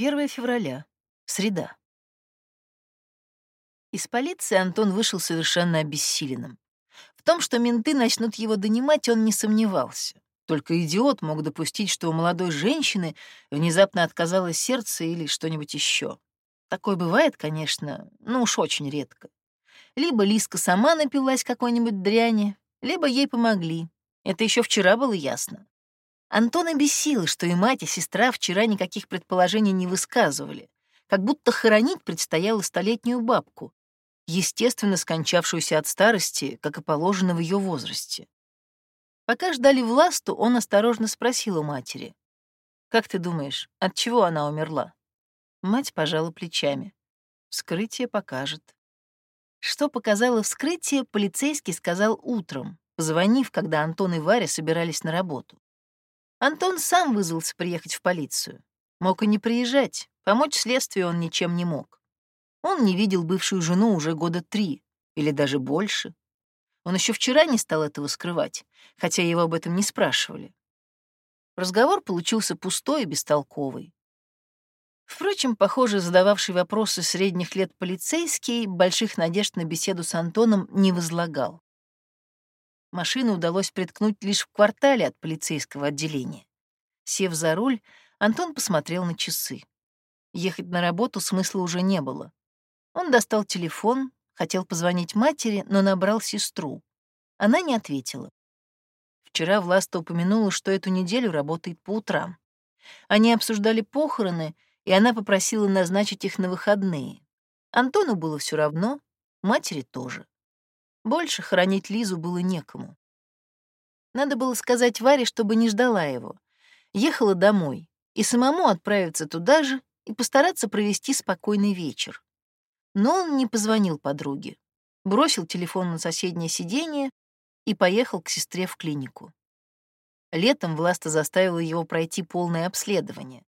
1 февраля. Среда. Из полиции Антон вышел совершенно обессиленным. В том, что менты начнут его донимать, он не сомневался. Только идиот мог допустить, что у молодой женщины внезапно отказалось сердце или что-нибудь еще. Такое бывает, конечно, но уж очень редко. Либо Лиска сама напилась какой-нибудь дряни, либо ей помогли. Это еще вчера было ясно. Антон обессил, что и мать, и сестра вчера никаких предположений не высказывали, как будто хоронить предстояло столетнюю бабку, естественно скончавшуюся от старости, как и положено в ее возрасте. Пока ждали власту, он осторожно спросил у матери. «Как ты думаешь, от чего она умерла?» Мать пожала плечами. «Вскрытие покажет». Что показало вскрытие, полицейский сказал утром, позвонив, когда Антон и Варя собирались на работу. Антон сам вызвался приехать в полицию. Мог и не приезжать, помочь следствию он ничем не мог. Он не видел бывшую жену уже года три, или даже больше. Он еще вчера не стал этого скрывать, хотя его об этом не спрашивали. Разговор получился пустой и бестолковый. Впрочем, похоже, задававший вопросы средних лет полицейский больших надежд на беседу с Антоном не возлагал. Машину удалось приткнуть лишь в квартале от полицейского отделения. Сев за руль, Антон посмотрел на часы. Ехать на работу смысла уже не было. Он достал телефон, Хотел позвонить матери, но набрал сестру. Она не ответила. Вчера Власта упомянула, что эту неделю работает по утрам. Они обсуждали похороны, и она попросила назначить их на выходные. Антону было все равно, матери тоже. Больше хоронить Лизу было некому. Надо было сказать Варе, чтобы не ждала его. Ехала домой, и самому отправиться туда же и постараться провести спокойный вечер. Но он не позвонил подруге, бросил телефон на соседнее сиденье и поехал к сестре в клинику. Летом Власта заставила его пройти полное обследование.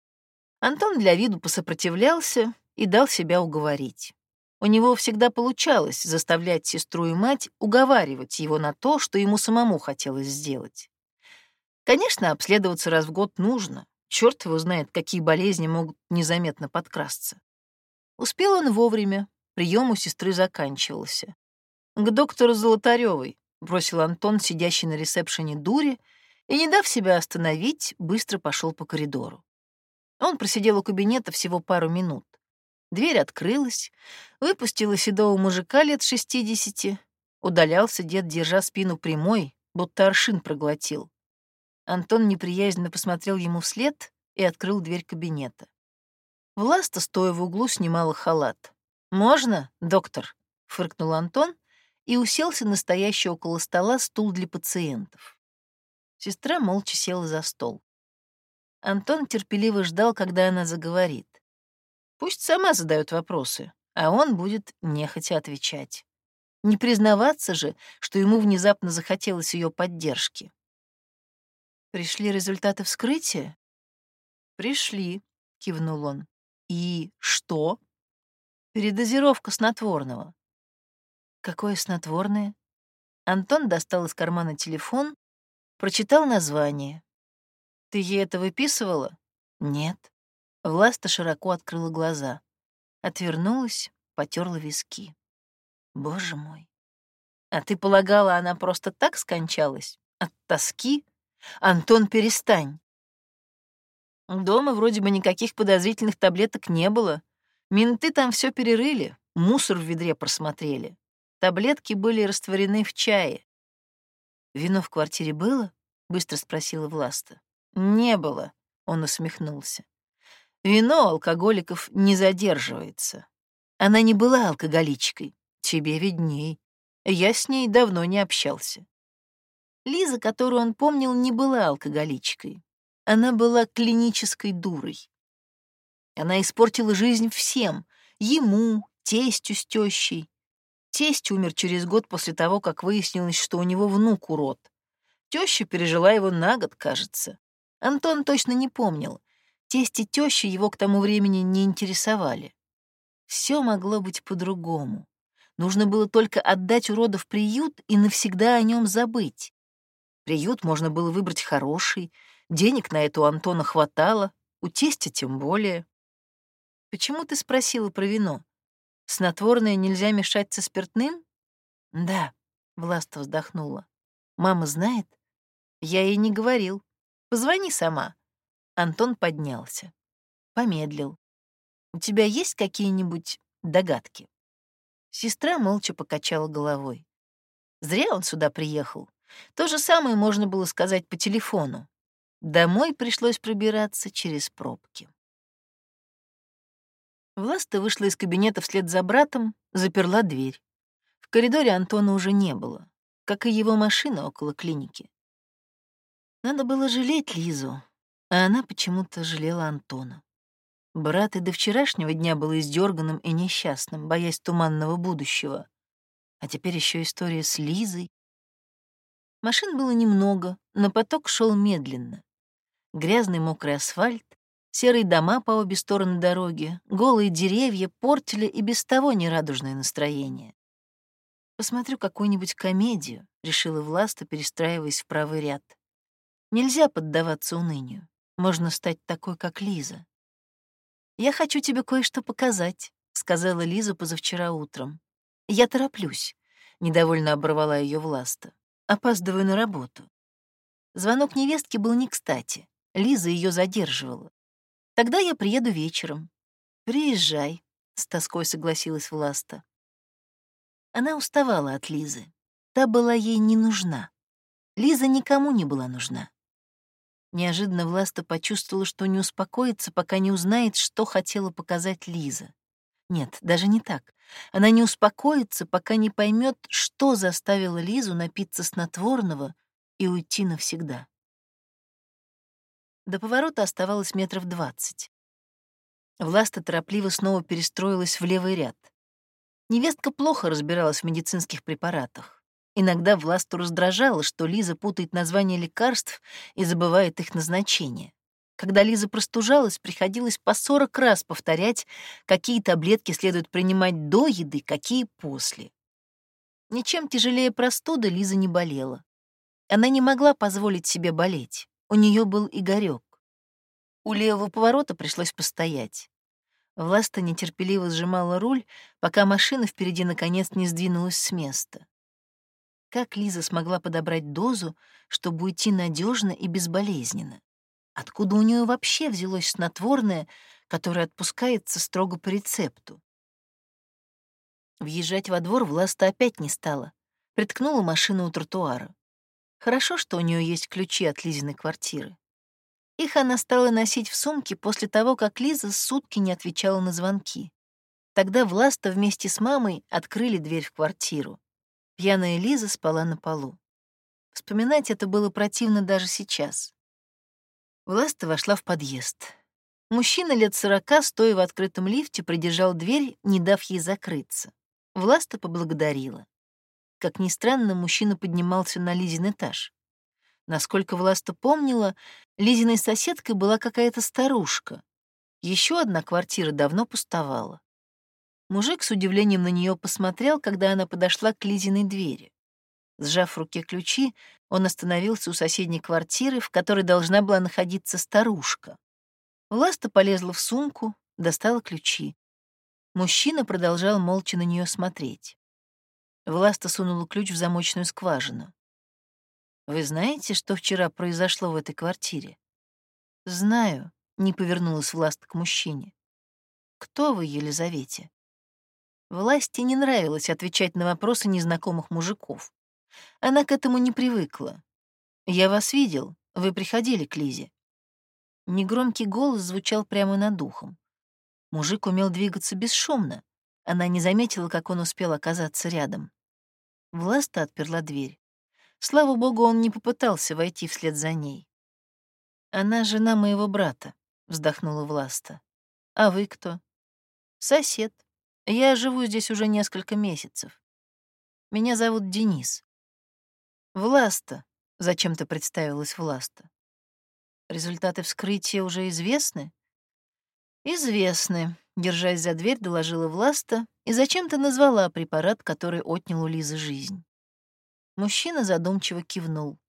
Антон для виду посопротивлялся и дал себя уговорить. У него всегда получалось заставлять сестру и мать уговаривать его на то, что ему самому хотелось сделать. Конечно, обследоваться раз в год нужно. Черт его знает, какие болезни могут незаметно подкрасться. Успел он вовремя, прием у сестры заканчивался. «К доктору Золотаревой», — бросил Антон, сидящий на ресепшене дури, и, не дав себя остановить, быстро пошел по коридору. Он просидел у кабинета всего пару минут. Дверь открылась, выпустила седого мужика лет шестидесяти. Удалялся дед, держа спину прямой, будто аршин проглотил. Антон неприязненно посмотрел ему вслед и открыл дверь кабинета. Власта, стоя в углу, снимала халат. «Можно, доктор?» — фыркнул Антон и уселся на стоящий около стола стул для пациентов. Сестра молча села за стол. Антон терпеливо ждал, когда она заговорит. Пусть сама задает вопросы, а он будет нехотя отвечать. Не признаваться же, что ему внезапно захотелось ее поддержки. «Пришли результаты вскрытия?» «Пришли», — кивнул он. «И что?» «Передозировка снотворного». «Какое снотворное?» Антон достал из кармана телефон, прочитал название. «Ты ей это выписывала?» «Нет». Власта широко открыла глаза. Отвернулась, потерла виски. «Боже мой! А ты полагала, она просто так скончалась? От тоски? Антон, перестань!» Дома вроде бы никаких подозрительных таблеток не было. Менты там все перерыли, мусор в ведре просмотрели. Таблетки были растворены в чае. «Вино в квартире было?» — быстро спросила Власта. «Не было», — он усмехнулся. «Вино алкоголиков не задерживается. Она не была алкоголичкой, тебе видней. Я с ней давно не общался». Лиза, которую он помнил, не была алкоголичкой. Она была клинической дурой. Она испортила жизнь всем — ему, тестю с тещей. Тесть умер через год после того, как выяснилось, что у него внук урод. Теща пережила его на год, кажется. Антон точно не помнил. Тесть и теща его к тому времени не интересовали. Все могло быть по-другому. Нужно было только отдать урода в приют и навсегда о нем забыть. Приют можно было выбрать хороший, Денег на это у Антона хватало, у тестя тем более. Почему ты спросила про вино? Снотворное нельзя мешать со спиртным? Да, Власта вздохнула. Мама знает? Я ей не говорил. Позвони сама. Антон поднялся. Помедлил. У тебя есть какие-нибудь догадки? Сестра молча покачала головой. Зря он сюда приехал. То же самое можно было сказать по телефону. Домой пришлось пробираться через пробки. Власта вышла из кабинета вслед за братом, заперла дверь. В коридоре Антона уже не было, как и его машина около клиники. Надо было жалеть Лизу, а она почему-то жалела Антона. Брат и до вчерашнего дня был издерганным и несчастным, боясь туманного будущего. А теперь еще история с Лизой. Машин было немного, но поток шел медленно. Грязный мокрый асфальт, серые дома по обе стороны дороги, голые деревья портили и без того нерадужное настроение. «Посмотрю какую-нибудь комедию», — решила Власта, перестраиваясь в правый ряд. «Нельзя поддаваться унынию. Можно стать такой, как Лиза». «Я хочу тебе кое-что показать», — сказала Лиза позавчера утром. «Я тороплюсь», — недовольно оборвала ее Власта. «Опаздываю на работу». Звонок невестки был не кстати. Лиза ее задерживала. «Тогда я приеду вечером». «Приезжай», — с тоской согласилась Власта. Она уставала от Лизы. Та была ей не нужна. Лиза никому не была нужна. Неожиданно Власта почувствовала, что не успокоится, пока не узнает, что хотела показать Лиза. Нет, даже не так. Она не успокоится, пока не поймет, что заставило Лизу напиться снотворного и уйти навсегда. До поворота оставалось метров двадцать. Власта торопливо снова перестроилась в левый ряд. Невестка плохо разбиралась в медицинских препаратах. Иногда Власту раздражало, что Лиза путает названия лекарств и забывает их назначение. Когда Лиза простужалась, приходилось по 40 раз повторять, какие таблетки следует принимать до еды, какие после. Ничем тяжелее простуды Лиза не болела. Она не могла позволить себе болеть. У нее был Игорек. У левого поворота пришлось постоять. Власта нетерпеливо сжимала руль, пока машина впереди наконец не сдвинулась с места. Как Лиза смогла подобрать дозу, чтобы уйти надежно и безболезненно? Откуда у нее вообще взялось снотворное, которое отпускается строго по рецепту? Въезжать во двор Власта опять не стала. Приткнула машину у тротуара. Хорошо, что у нее есть ключи от Лизиной квартиры. Их она стала носить в сумке после того, как Лиза сутки не отвечала на звонки. Тогда Власта вместе с мамой открыли дверь в квартиру. Пьяная Лиза спала на полу. Вспоминать это было противно даже сейчас. Власта вошла в подъезд. Мужчина лет сорока, стоя в открытом лифте, придержал дверь, не дав ей закрыться. Власта поблагодарила. Как ни странно, мужчина поднимался на Лизин этаж. Насколько Власта помнила, Лизиной соседкой была какая-то старушка. Еще одна квартира давно пустовала. Мужик с удивлением на нее посмотрел, когда она подошла к Лизиной двери. Сжав в руке ключи, он остановился у соседней квартиры, в которой должна была находиться старушка. Власта полезла в сумку, достала ключи. Мужчина продолжал молча на нее смотреть. Власта сунула ключ в замочную скважину. «Вы знаете, что вчера произошло в этой квартире?» «Знаю», — не повернулась Власта к мужчине. «Кто вы, Елизавете?» Власти не нравилось отвечать на вопросы незнакомых мужиков. Она к этому не привыкла. «Я вас видел, вы приходили к Лизе». Негромкий голос звучал прямо над духом. Мужик умел двигаться бесшумно. Она не заметила, как он успел оказаться рядом. Власта отперла дверь. Слава богу, он не попытался войти вслед за ней. «Она жена моего брата», — вздохнула Власта. «А вы кто?» «Сосед», я живу здесь уже несколько месяцев. Меня зовут Денис. Власта, зачем-то представилась Власта. Результаты вскрытия уже известны? Известны, держась за дверь, доложила Власта и зачем-то назвала препарат, который отнял у Лизы жизнь. Мужчина задумчиво кивнул.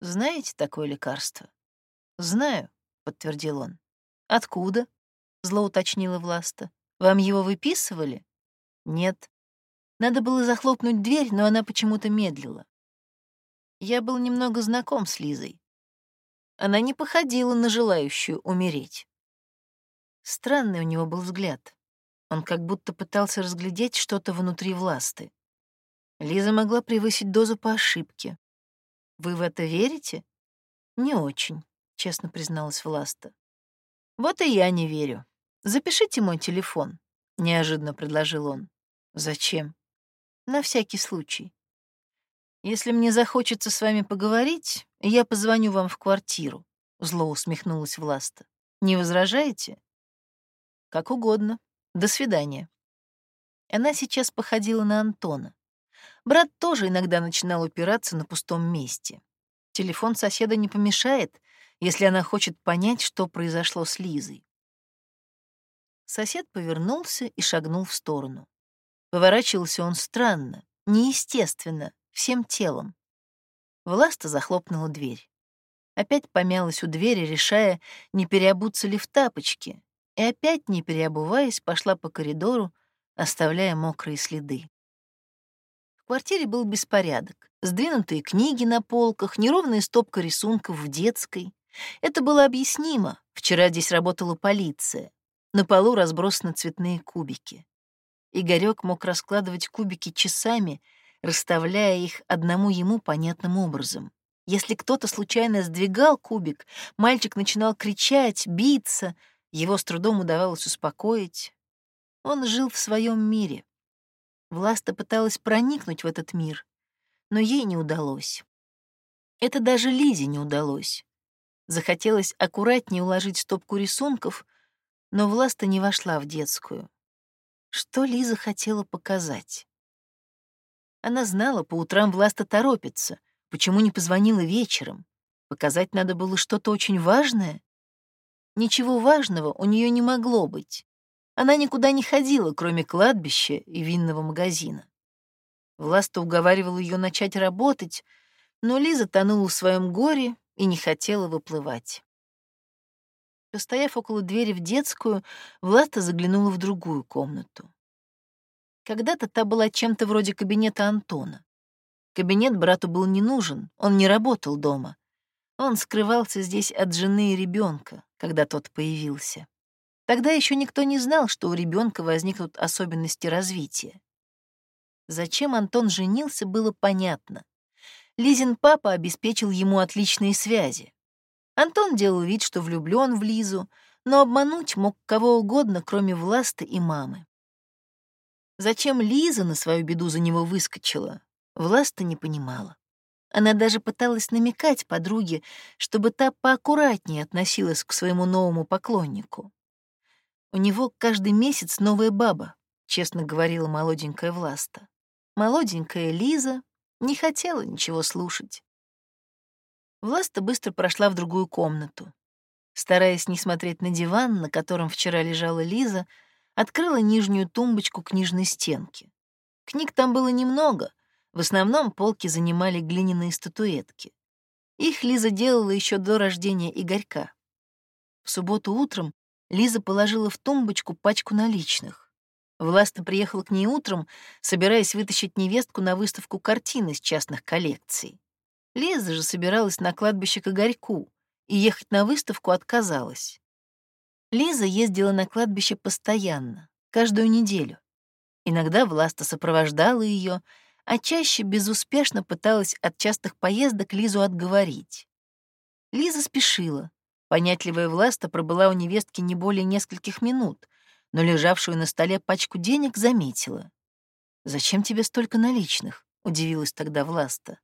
«Знаете такое лекарство?» «Знаю», — подтвердил он. «Откуда?» — зло уточнила Власта. «Вам его выписывали?» «Нет». Надо было захлопнуть дверь, но она почему-то медлила. Я был немного знаком с Лизой. Она не походила на желающую умереть. Странный у него был взгляд. Он как будто пытался разглядеть что-то внутри власты. Лиза могла превысить дозу по ошибке. Вы в это верите? Не очень, честно призналась Власта. Вот и я не верю. Запишите мой телефон, неожиданно предложил он. Зачем? На всякий случай. Если мне захочется с вами поговорить, я позвоню вам в квартиру, зло усмехнулась Власта. Не возражаете? Как угодно. До свидания. Она сейчас походила на Антона. Брат тоже иногда начинал упираться на пустом месте. Телефон соседа не помешает, если она хочет понять, что произошло с Лизой. Сосед повернулся и шагнул в сторону. Поворачивался он странно, неестественно, всем телом. Власта захлопнула дверь. Опять помялась у двери, решая, не переобуться ли в тапочки, и опять, не переобуваясь, пошла по коридору, оставляя мокрые следы. В квартире был беспорядок. Сдвинутые книги на полках, неровная стопка рисунков в детской. Это было объяснимо. Вчера здесь работала полиция. На полу разбросаны цветные кубики. Игорёк мог раскладывать кубики часами, расставляя их одному ему понятным образом. Если кто-то случайно сдвигал кубик, мальчик начинал кричать, биться, его с трудом удавалось успокоить. Он жил в своем мире. Власта пыталась проникнуть в этот мир, но ей не удалось. Это даже Лизе не удалось. Захотелось аккуратнее уложить стопку рисунков, но Власта не вошла в детскую. Что Лиза хотела показать? Она знала, по утрам Власта торопится. Почему не позвонила вечером? Показать надо было что-то очень важное? Ничего важного у нее не могло быть. Она никуда не ходила, кроме кладбища и винного магазина. Власта уговаривала ее начать работать, но Лиза тонула в своем горе и не хотела выплывать. Постояв около двери в детскую, Власта заглянула в другую комнату. Когда-то та была чем-то вроде кабинета Антона. Кабинет брату был не нужен, он не работал дома. Он скрывался здесь от жены и ребенка, когда тот появился. Тогда еще никто не знал, что у ребенка возникнут особенности развития. Зачем Антон женился, было понятно. Лизин папа обеспечил ему отличные связи. Антон делал вид, что влюблен в Лизу, но обмануть мог кого угодно, кроме Власта и мамы. Зачем Лиза на свою беду за него выскочила, Власта не понимала. Она даже пыталась намекать подруге, чтобы та поаккуратнее относилась к своему новому поклоннику. У него каждый месяц новая баба, честно говорила молоденькая Власта. Молоденькая Лиза не хотела ничего слушать. Власта быстро прошла в другую комнату. Стараясь не смотреть на диван, на котором вчера лежала Лиза, открыла нижнюю тумбочку книжной стенки. Книг там было немного, в основном полки занимали глиняные статуэтки. Их Лиза делала еще до рождения Игорька. В субботу утром Лиза положила в тумбочку пачку наличных. Власта приехала к ней утром, собираясь вытащить невестку на выставку картин из частных коллекций. Лиза же собиралась на кладбище к Игорьку и ехать на выставку отказалась. Лиза ездила на кладбище постоянно, каждую неделю. Иногда Власта сопровождала ее, а чаще безуспешно пыталась от частых поездок Лизу отговорить. Лиза спешила, Понятливая Власта пробыла у невестки не более нескольких минут, но лежавшую на столе пачку денег заметила. «Зачем тебе столько наличных?» — удивилась тогда Власта.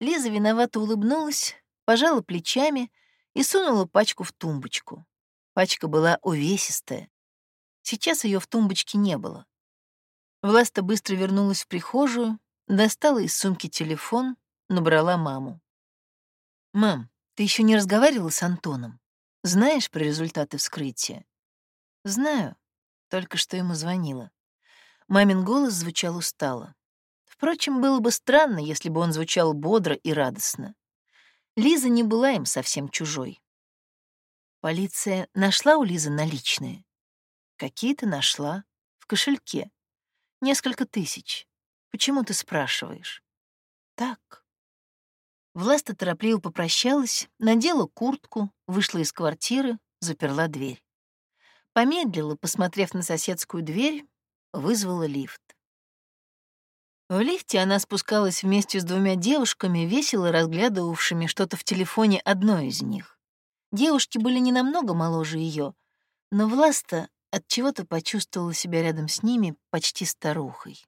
Лиза виновато улыбнулась, пожала плечами и сунула пачку в тумбочку. Пачка была увесистая. Сейчас ее в тумбочке не было. Власта быстро вернулась в прихожую, достала из сумки телефон, набрала маму. «Мам, ты еще не разговаривала с Антоном? Знаешь про результаты вскрытия? Знаю, только что ему звонила. Мамин голос звучал устало. Впрочем, было бы странно, если бы он звучал бодро и радостно. Лиза не была им совсем чужой. Полиция нашла у Лизы наличные? Какие-то нашла. В кошельке. Несколько тысяч. Почему ты спрашиваешь? Так. Власта торопливо попрощалась, надела куртку, вышла из квартиры, заперла дверь. Помедлила, посмотрев на соседскую дверь, вызвала лифт. В лифте она спускалась вместе с двумя девушками, весело разглядывавшими что-то в телефоне одной из них. Девушки были не намного моложе ее, но Власта от чего-то почувствовала себя рядом с ними почти старухой.